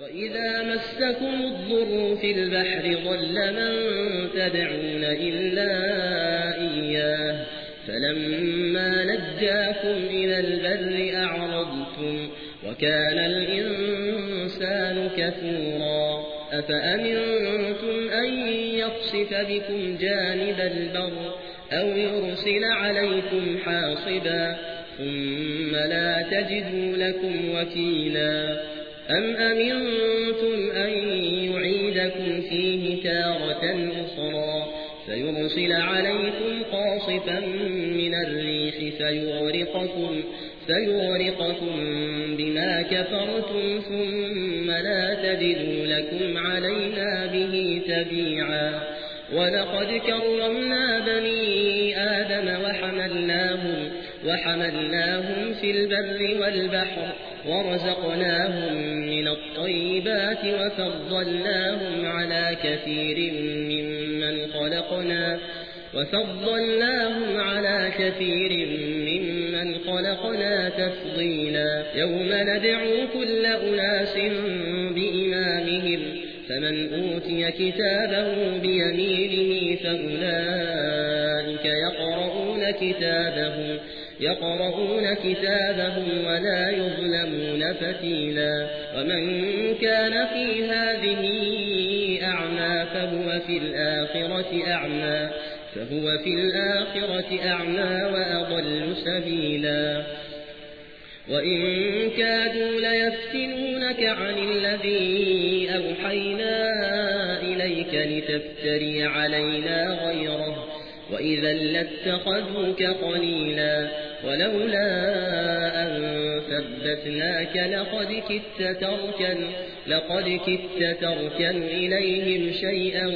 وإذا مسكم الضر في البحر ضل من تدعون إلا إياه فلما نجاكم إلى البر أعرضتم وكان الإنسان كثورا أفأمنتم أن يقصف بكم جانب البر أو يرسل عليكم حاصبا ثم لا تجدوا لكم وكيلا أم أمنتم أن يعيدكم فيه تارة أخرى فيرسل عليكم قاصفا من الريح فيغرقكم, فيغرقكم بما كفرتم ثم لا تجدوا لكم علينا به تبيعا ولقد كرمنا وحملناهم في البر والبحر ورزقناهم من الطيبات وفضلناهم على كثير ممن خلقنا وفضلناهم على كثير ممن خلقنا تفضيلا. يوم ندعو كل أناس بإمامهم فمن أوتي كتابه بيمينه فأولئك يقرؤون كتابهم. يقرؤون كتابهم ولا يظلمون فتيلا. ومن كان في هذه أعمى فهو في الآخرة أعمى. فهو في الآخرة أعمى وأضل سبيلا. وإن كادوا ليفتنونك عن الذي أوحينا إليك لتفتري علينا غيره وإذا لاتخذوك قليلا ولولا أن ثبتناك لقد كدت تركن, لقد كدت تركن إليهم شيئا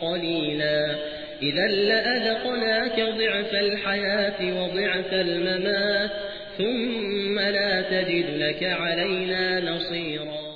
قليلا. إذا لأذقناك ضعف الحياة وضعف الممات ثم لا تجد لك علينا نصيرا.